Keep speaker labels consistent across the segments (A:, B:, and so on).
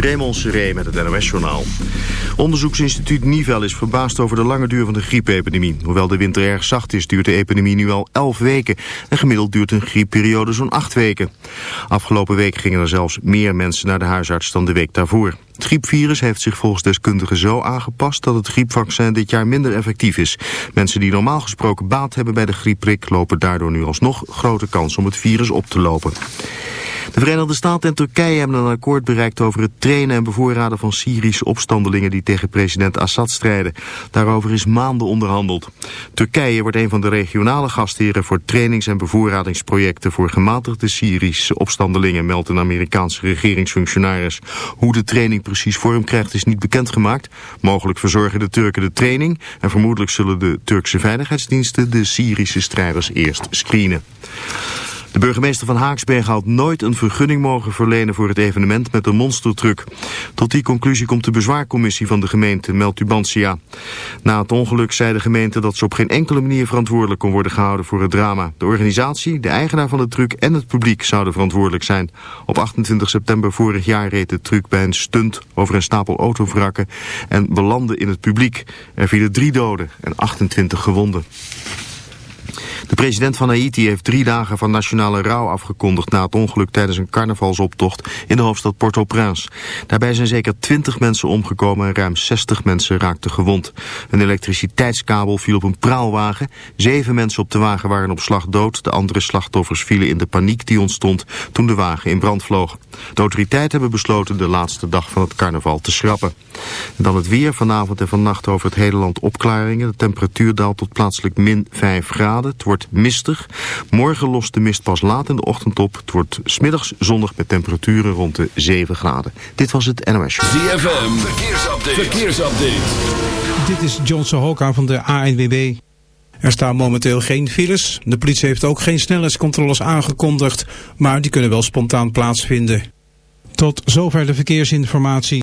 A: Raymond Seré met het NOS-journaal. Onderzoeksinstituut Nivel is verbaasd over de lange duur van de griepepidemie. Hoewel de winter erg zacht is, duurt de epidemie nu al 11 weken. En gemiddeld duurt een griepperiode zo'n 8 weken. Afgelopen week gingen er zelfs meer mensen naar de huisarts dan de week daarvoor. Het griepvirus heeft zich volgens deskundigen zo aangepast dat het griepvaccin dit jaar minder effectief is. Mensen die normaal gesproken baat hebben bij de griepprik lopen daardoor nu alsnog grote kans om het virus op te lopen. De Verenigde Staten en Turkije hebben een akkoord bereikt over het trainen en bevoorraden van Syrische opstandelingen die tegen president Assad strijden. Daarover is maanden onderhandeld. Turkije wordt een van de regionale gastheren voor trainings- en bevoorradingsprojecten voor gematigde Syrische opstandelingen, meldt een Amerikaanse regeringsfunctionaris. Hoe de training precies vorm krijgt is niet bekendgemaakt. Mogelijk verzorgen de Turken de training en vermoedelijk zullen de Turkse veiligheidsdiensten de Syrische strijders eerst screenen. De burgemeester van Haaksberg had nooit een vergunning mogen verlenen voor het evenement met een monstertruck. Tot die conclusie komt de bezwaarcommissie van de gemeente, meldt Tubantia. Na het ongeluk zei de gemeente dat ze op geen enkele manier verantwoordelijk kon worden gehouden voor het drama. De organisatie, de eigenaar van de truck en het publiek zouden verantwoordelijk zijn. Op 28 september vorig jaar reed de truck bij een stunt over een stapel autovrakken en belandde in het publiek. Er vielen drie doden en 28 gewonden. De president van Haiti heeft drie dagen van nationale rouw afgekondigd na het ongeluk tijdens een carnavalsoptocht in de hoofdstad Port-au-Prince. Daarbij zijn zeker 20 mensen omgekomen en ruim 60 mensen raakten gewond. Een elektriciteitskabel viel op een praalwagen. Zeven mensen op de wagen waren op slag dood. De andere slachtoffers vielen in de paniek die ontstond toen de wagen in brand vloog. De autoriteiten hebben besloten de laatste dag van het carnaval te schrappen. En dan het weer vanavond en vannacht over het hele land opklaringen. De temperatuur daalt tot plaatselijk min 5 graden. Het wordt mistig. Morgen lost de mist pas laat in de ochtend op. Het wordt smiddags zonnig met temperaturen rond de 7 graden. Dit was het NOS Show.
B: ZFM, verkeersupdate. verkeersupdate.
C: Dit is John Sohoka van de ANWB. Er staan momenteel geen files. De politie heeft ook geen snelheidscontroles aangekondigd, maar die kunnen wel spontaan plaatsvinden. Tot zover de verkeersinformatie.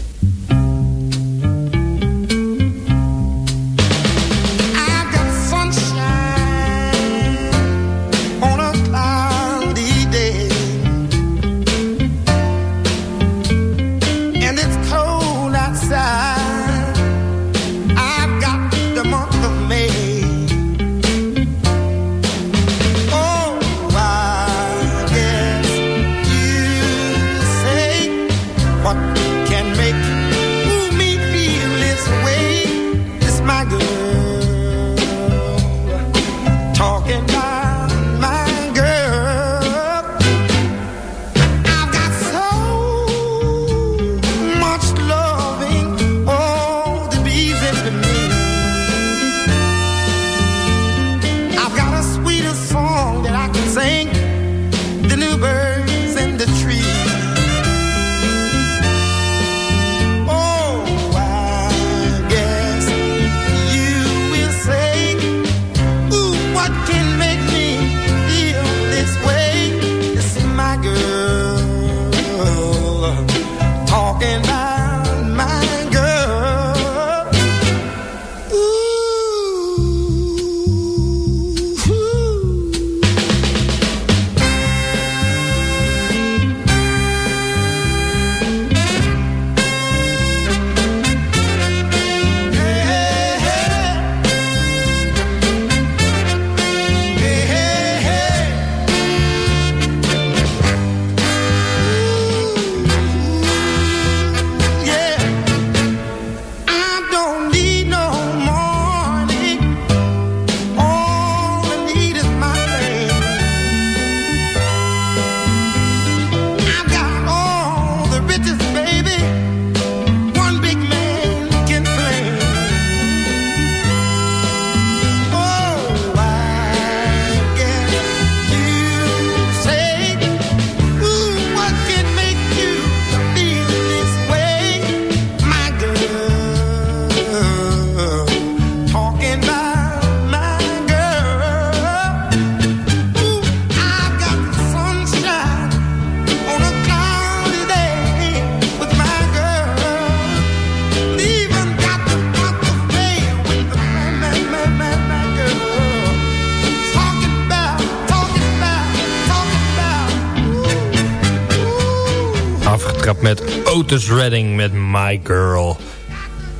D: My Girl.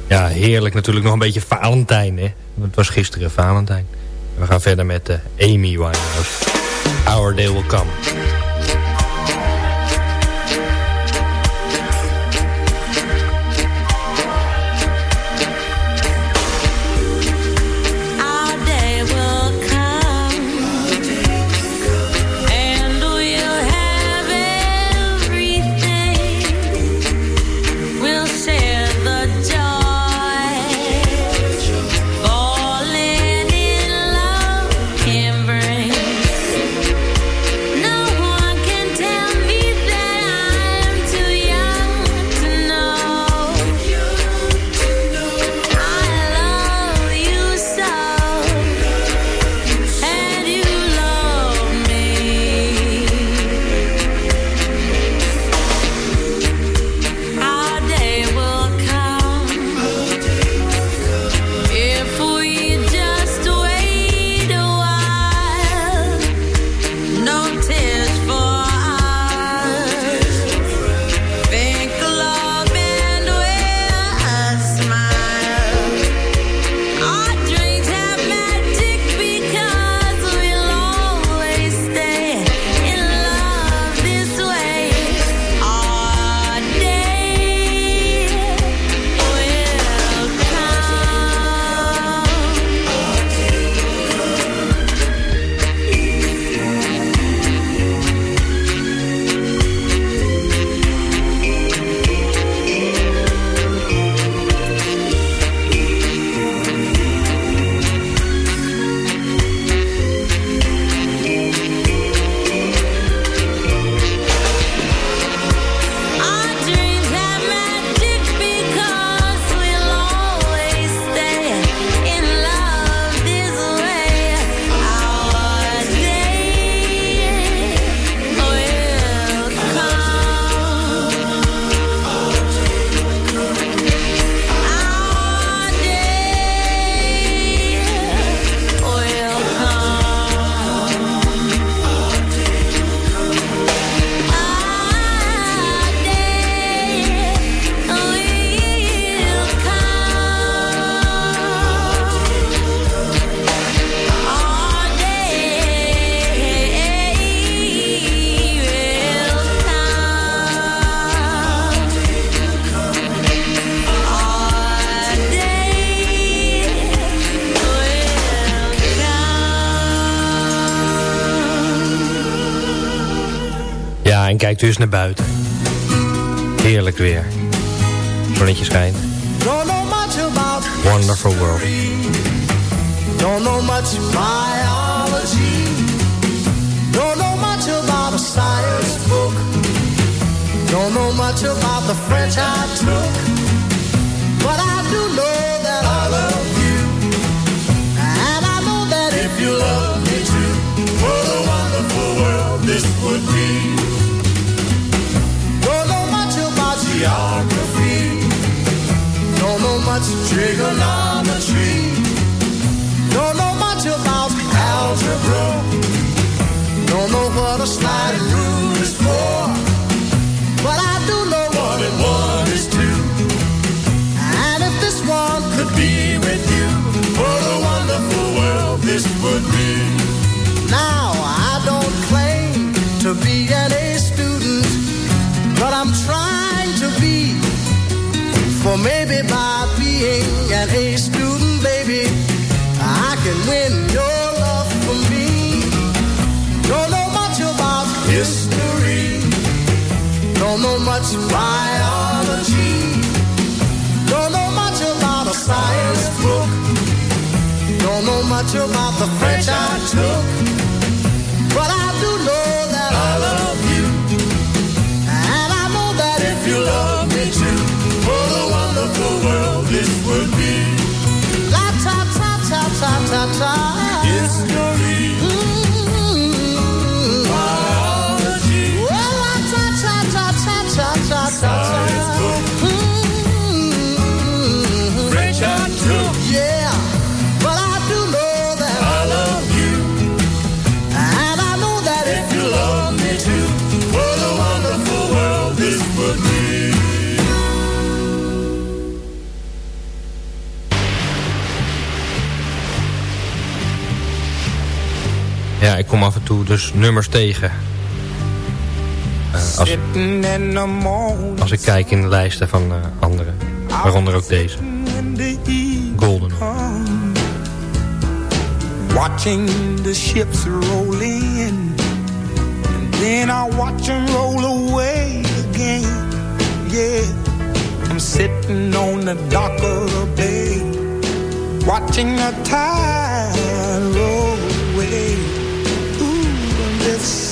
D: Ja, heerlijk natuurlijk. Nog een beetje Valentijn, hè. Het was gisteren Valentijn. We gaan verder met uh, Amy Winehouse. Our Day Will Come. Kijkt u eens naar buiten. Heerlijk weer. Zonnetje schijnt. Wonderful world. Don't know much biology. Don't know much about a science book. Don't know much about the French I took. Trigonometry. Don't know much about algebra. Don't know what a sliding rule maybe by being an A student, baby, I can win your love for me. Don't know much about history. Don't know much biology. Don't know much about a science book. Don't know much about the French I took. Ta
E: kom af en toe dus nummers tegen. Uh, als, als ik kijk in de lijsten van uh, anderen. Waaronder ook deze. Golden. Watching the ships roll in. And then I watch them roll away again. Yeah. I'm sitting on the dock of the bay. Watching the tide roll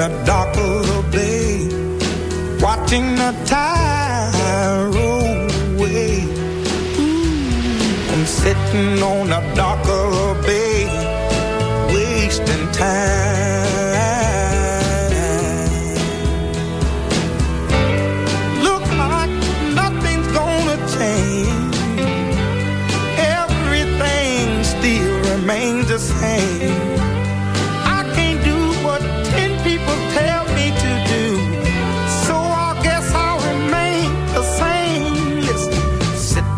E: the dock of the bay, watching the tide roll away I'm sitting on a darker bay, wasting time. Look like nothing's gonna change. Everything still remains the same.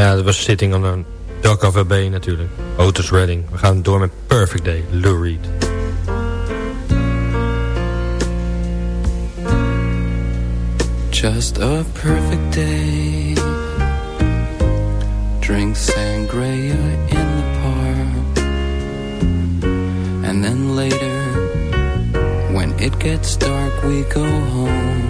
E: Ja, dat was Sitting on a Dock of a Bay natuurlijk. Otis Redding. We gaan door met Perfect Day, Lou Reed. Just a perfect day Drink sangria in the park And then later When it gets dark we go home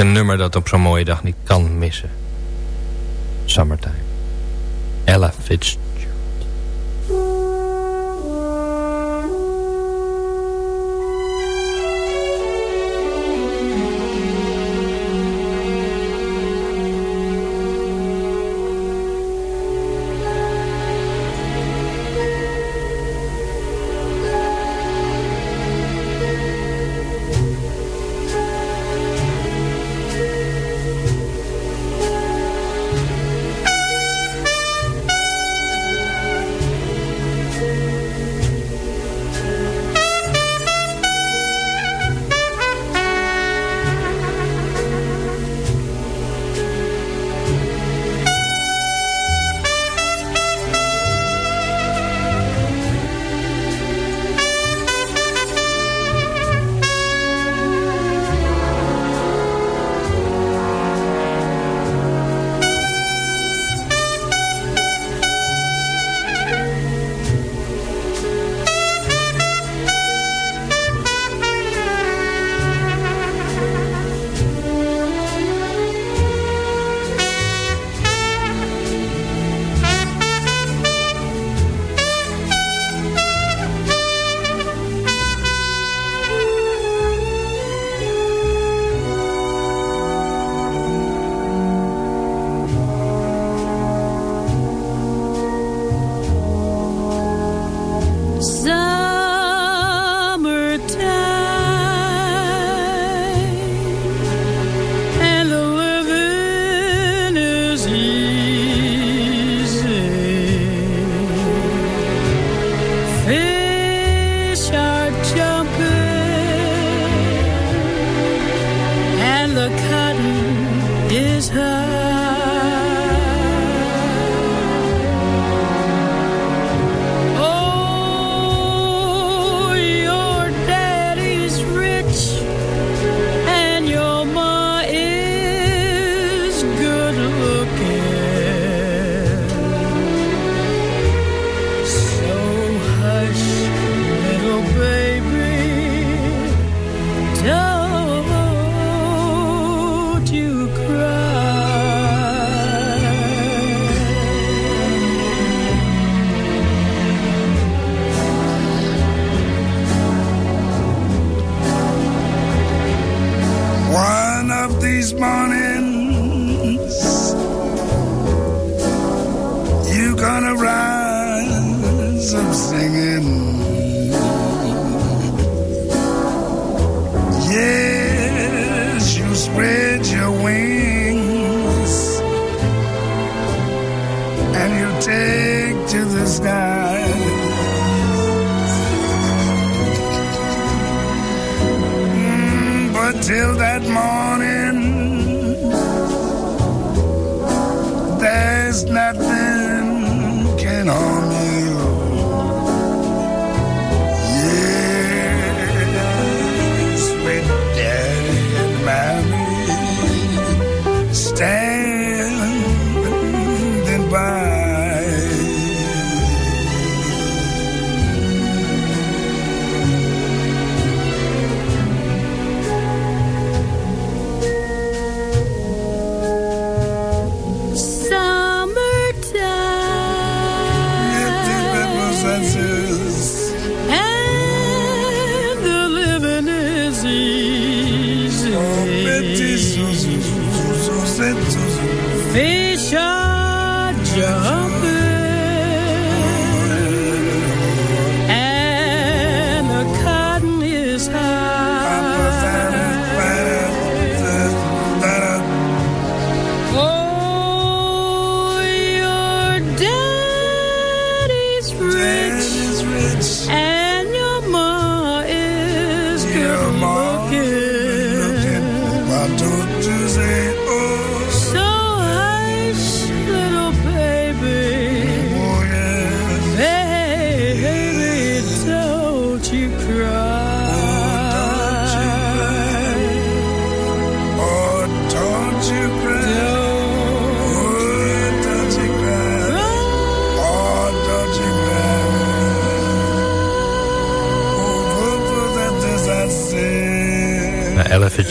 F: Een nummer dat op zo'n mooie dag niet kan missen. Summertime. Ella Fitzgerald.
G: Zuzu, Zuzu,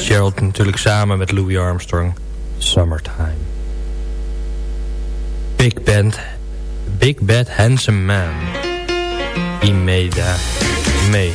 H: Fitzgerald natuurlijk samen met Louis Armstrong. Summertime. Big Band. Big Bad Handsome Man. Die mee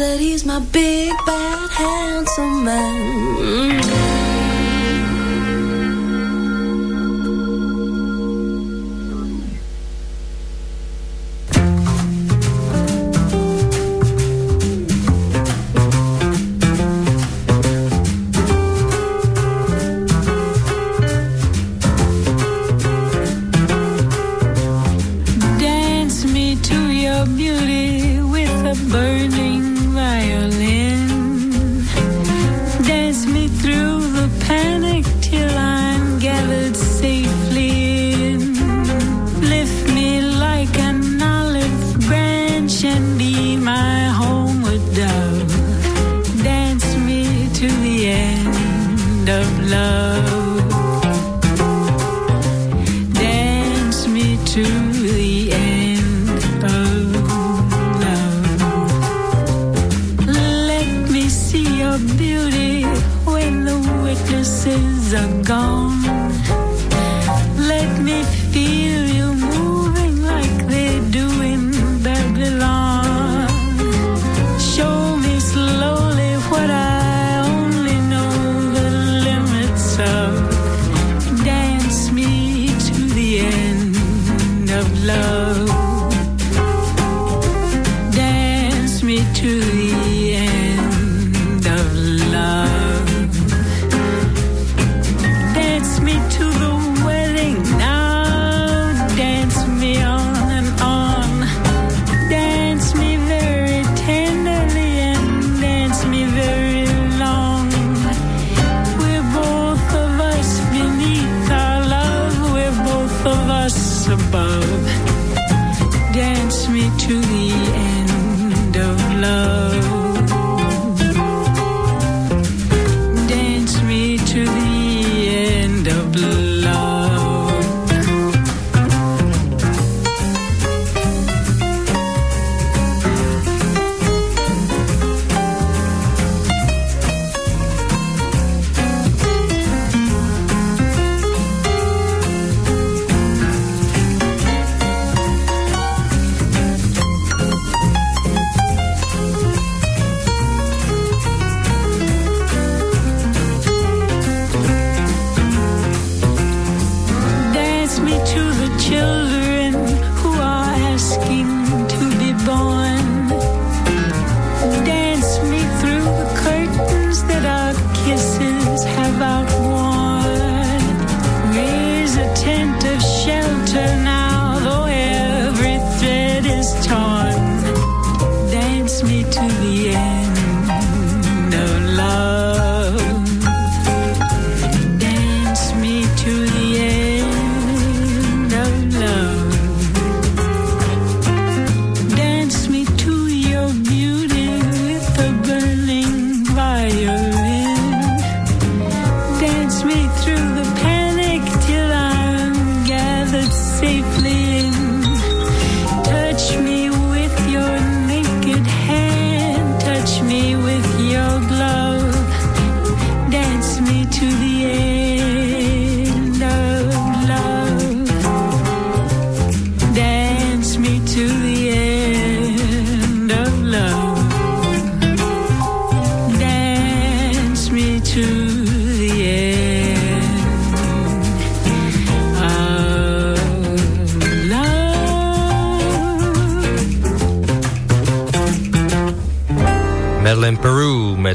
H: that he's my big bad handsome man. Mm. Daar. Mee.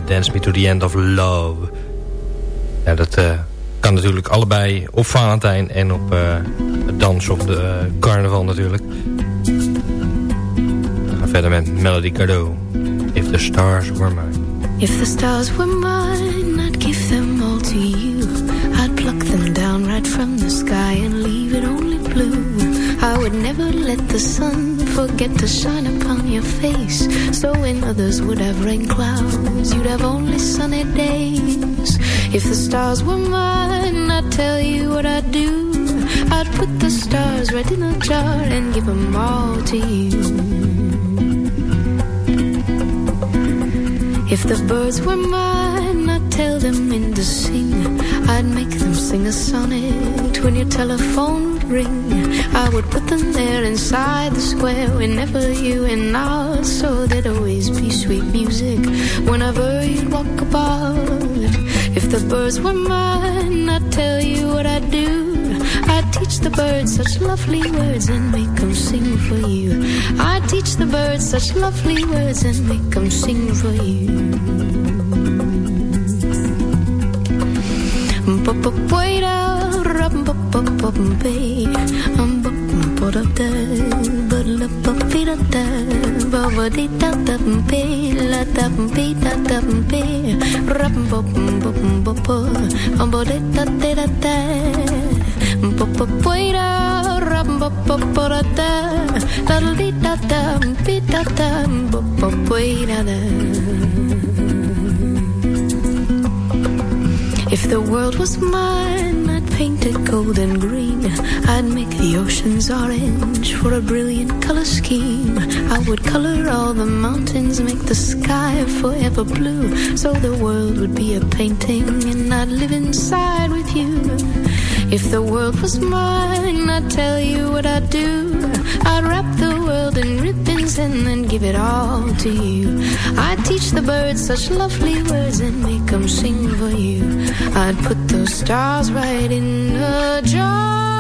I: Dance Me to the End of Love. Ja, dat uh, kan natuurlijk allebei op Valentijn en op uh, het dans of de uh, carnaval natuurlijk. We gaan verder met Melody Gardot. If the stars were mine.
J: If the stars were mine, would never let the sun forget to shine upon your face. So when others would have rain clouds, you'd have only sunny days. If the stars were mine, I'd tell you what I'd do. I'd put the stars right in a jar and give them all to you. If the birds were mine, I'd tell them in to sing. I'd make them sing a sonnet when your telephone ring. I would put them there inside the square whenever you and I, so there'd always be sweet music whenever you'd walk about. If the birds were mine, I'd tell you what I'd do. I'd teach the birds such lovely words and make them sing for you. I'd teach the birds such lovely words and make them sing for you. Wait out, da If the world was mine, I'd paint it gold and green. I'd make the oceans orange for a brilliant color scheme. I would color all the mountains, make the sky forever blue. So the world would be a painting, and I'd live inside with you. If the world was mine, I'd tell you what I'd do. I'd wrap the world in ribbons and then give it all to you. I'd teach the birds such lovely words and make them sing for you. I'd put those stars right in a jar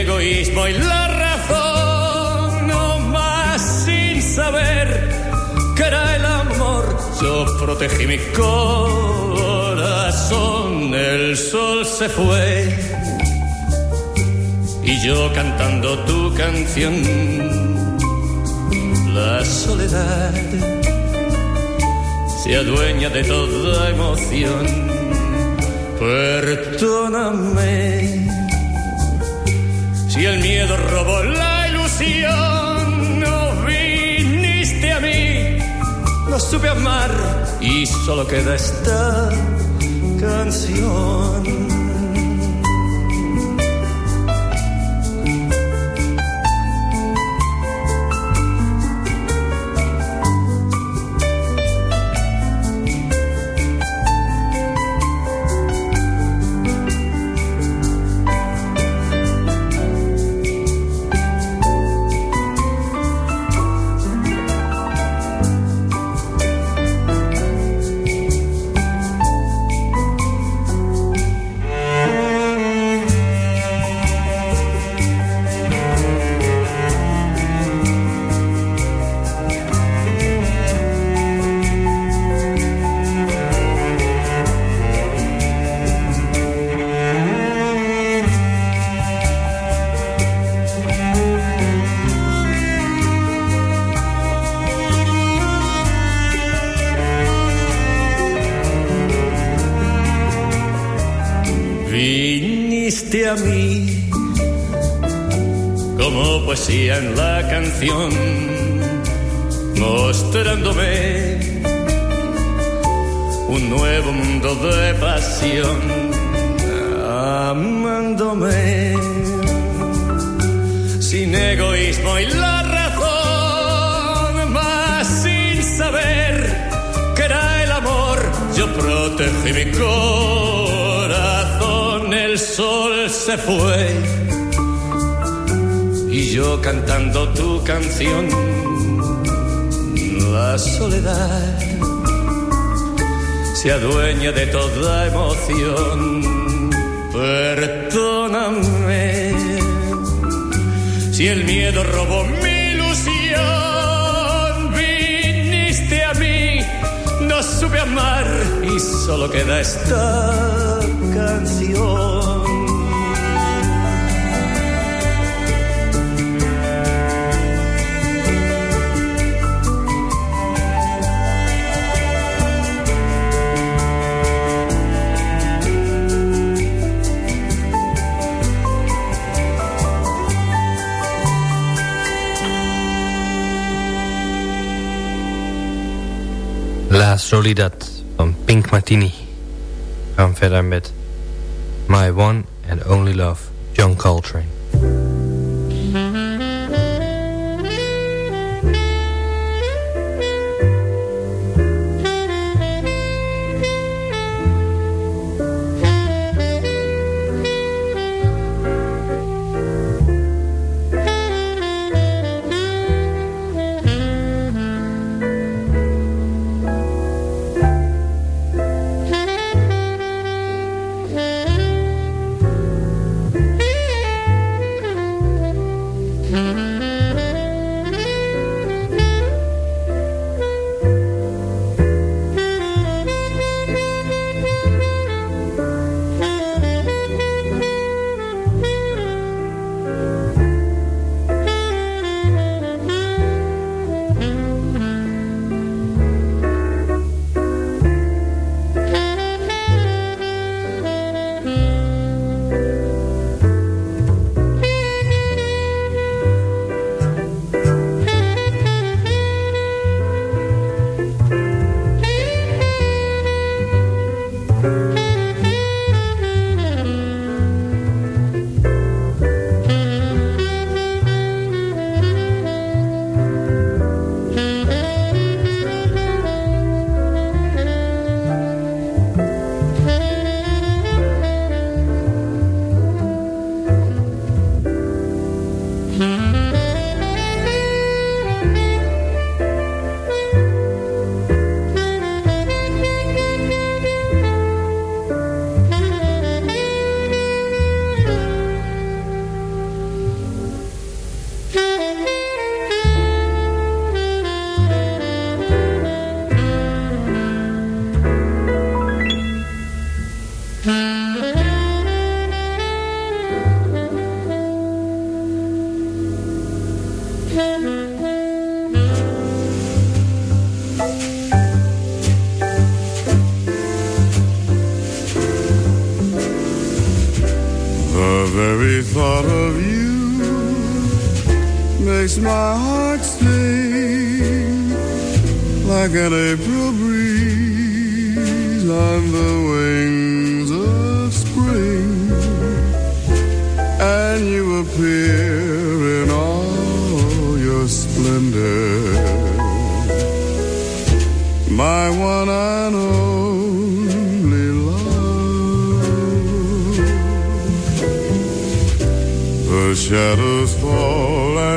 K: egoísmo y la razón, no más sin saber que era el amor, yo protegí mi corazón, el sol se fue y yo cantando tu canción. La soledad se adueña de toda emoción. Perdóname si el miedo robó la ilusión. No viniste a mí, no supe amar y solo queda esta canción. Mostrándome un nuevo mundo de pasión, amándome sin egoísmo y la razón, más sin saber que era el amor, yo protegí mi corazón, el sol se fue y yo cantando tu canción. La soledad se adueña de toda emoción. Perdóname si el miedo robó mi ilusión. Viniste a mí, no supe amar y solo queda esta canción.
I: Soledad van Pink Martini. We gaan verder met My One and Only Love, John Coltrane.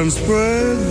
L: and spread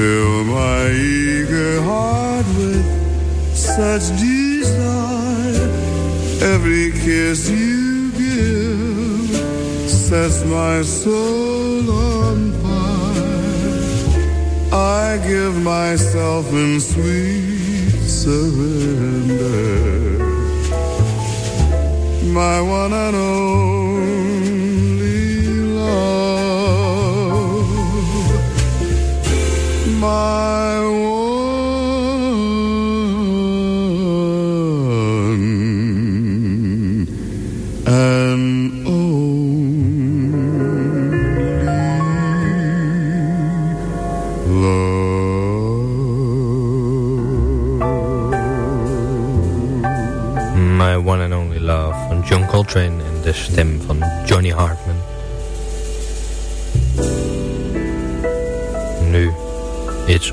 L: fill my eager heart with such desire. Every kiss you give sets my soul on fire. I give myself in sweet surrender my one and only my one and only
M: love. My one and only love. John Coltrane en de stem van Johnny Hartman. It's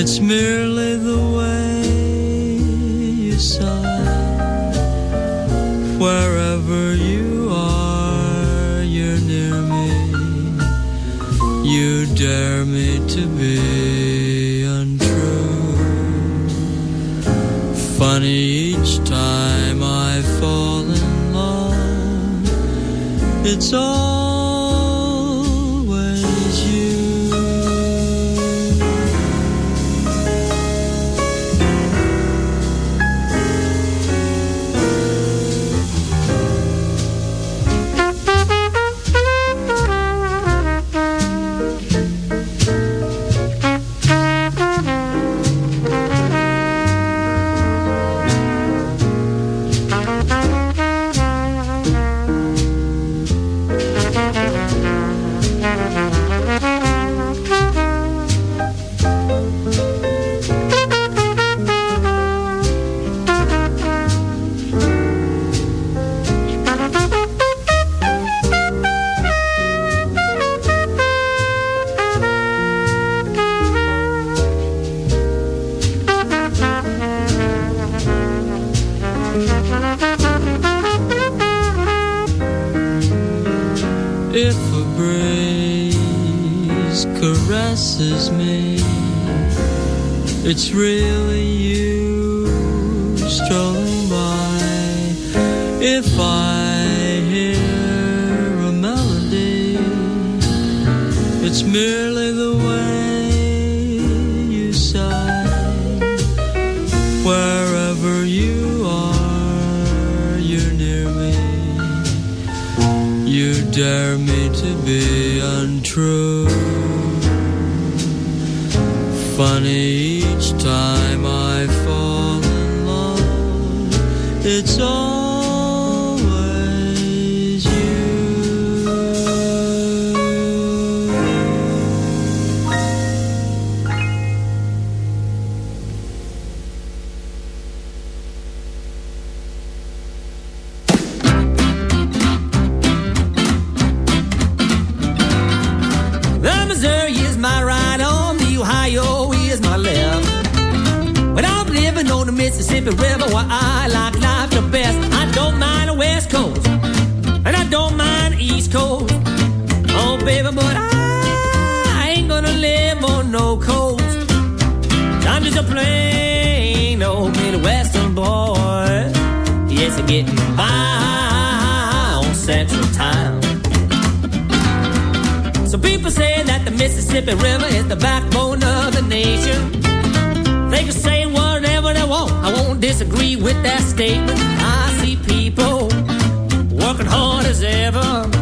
N: It's merely the way you sigh. Wherever you are, you're near me. You dare me to be untrue. Funny each time I
M: fall in love. It's all dare me to be untrue. Funny each time I fall in love, it's all.
O: the backbone of the nation. They can say whatever they want. I won't disagree with that statement. I see people working hard as ever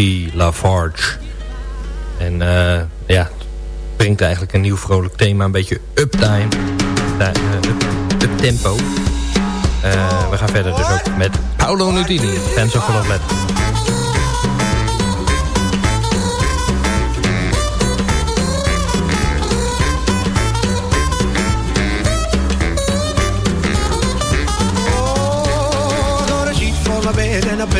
I: Guy Lafarge. En uh, ja, brengt eigenlijk een nieuw vrolijk thema, een beetje uptime, eh, up, tempo. Eh, we gaan verder dus ook met Paolo Nutini, Fans of Love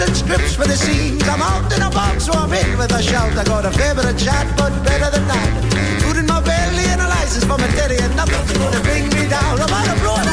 E: And scripts for the scenes. I'm out in a box, so I'm in with a shout. I got a favorite chat, but better than that. Food in my belly and a license for my teddy, and nothing's gonna bring me down. I'm out of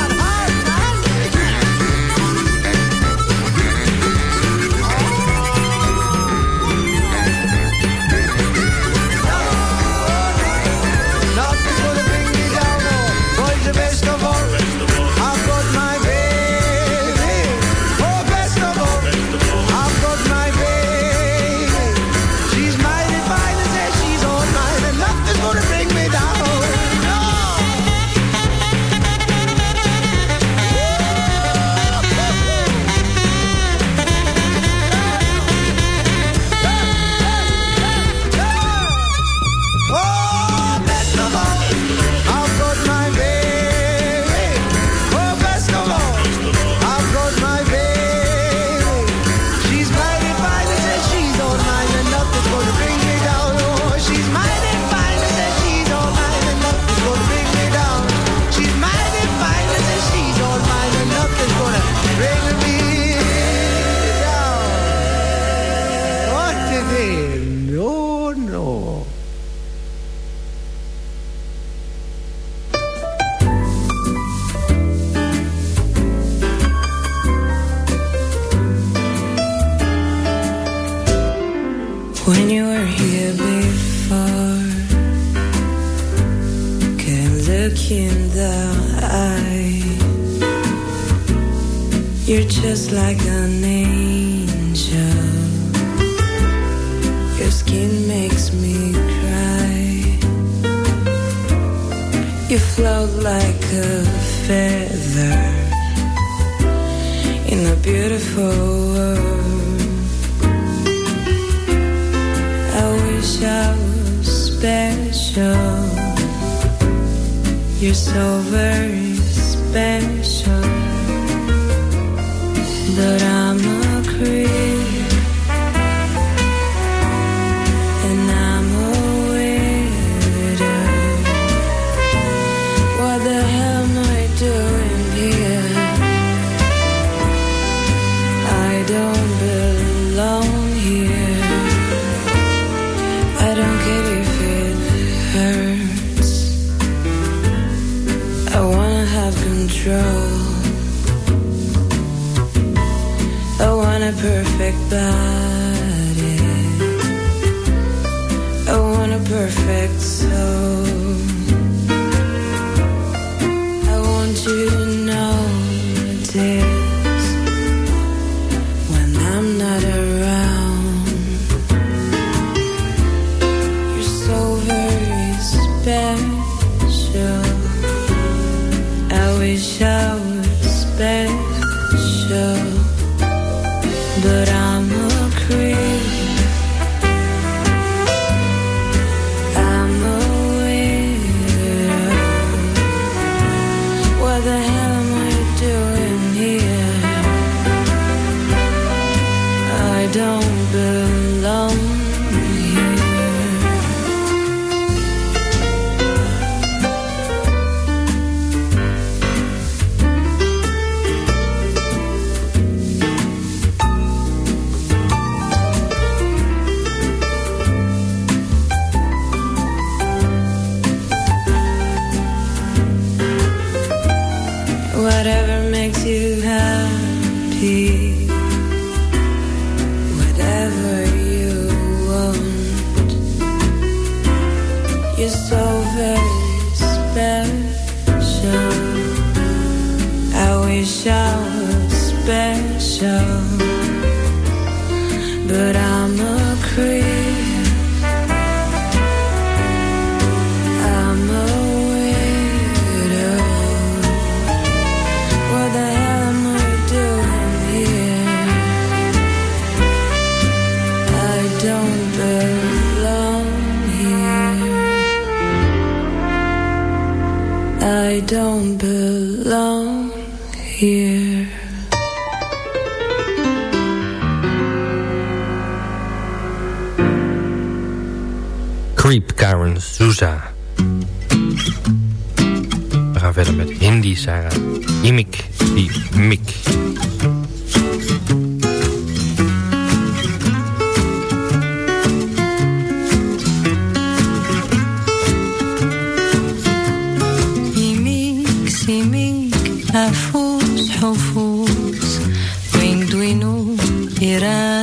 P: Creep,
I: Karen Souza. We gaan verder met Hindi, Sarah. Imik, die mik.
Q: Imik,
I: afus, hofus, winduinu, iran.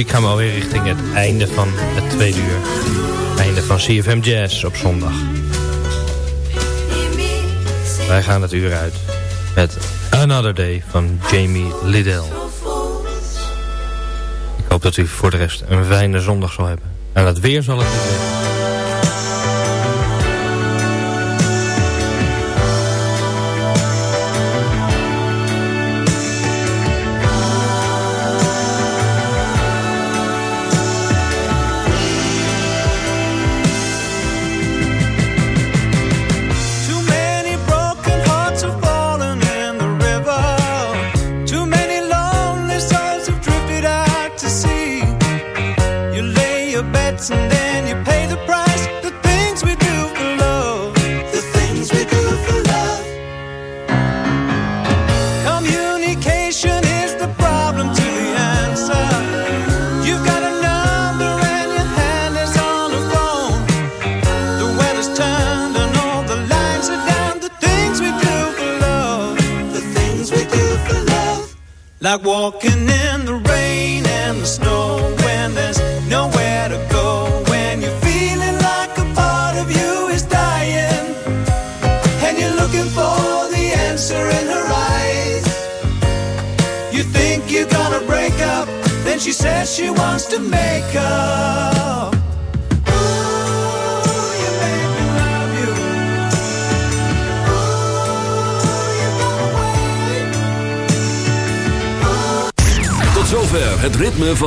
I: ik gaan we alweer richting het einde van het tweede uur. Einde van CFM Jazz op zondag. Wij gaan het uur uit met Another Day van Jamie Liddell. Ik hoop dat u voor de rest een fijne zondag zal hebben. En dat weer zal het
R: doen.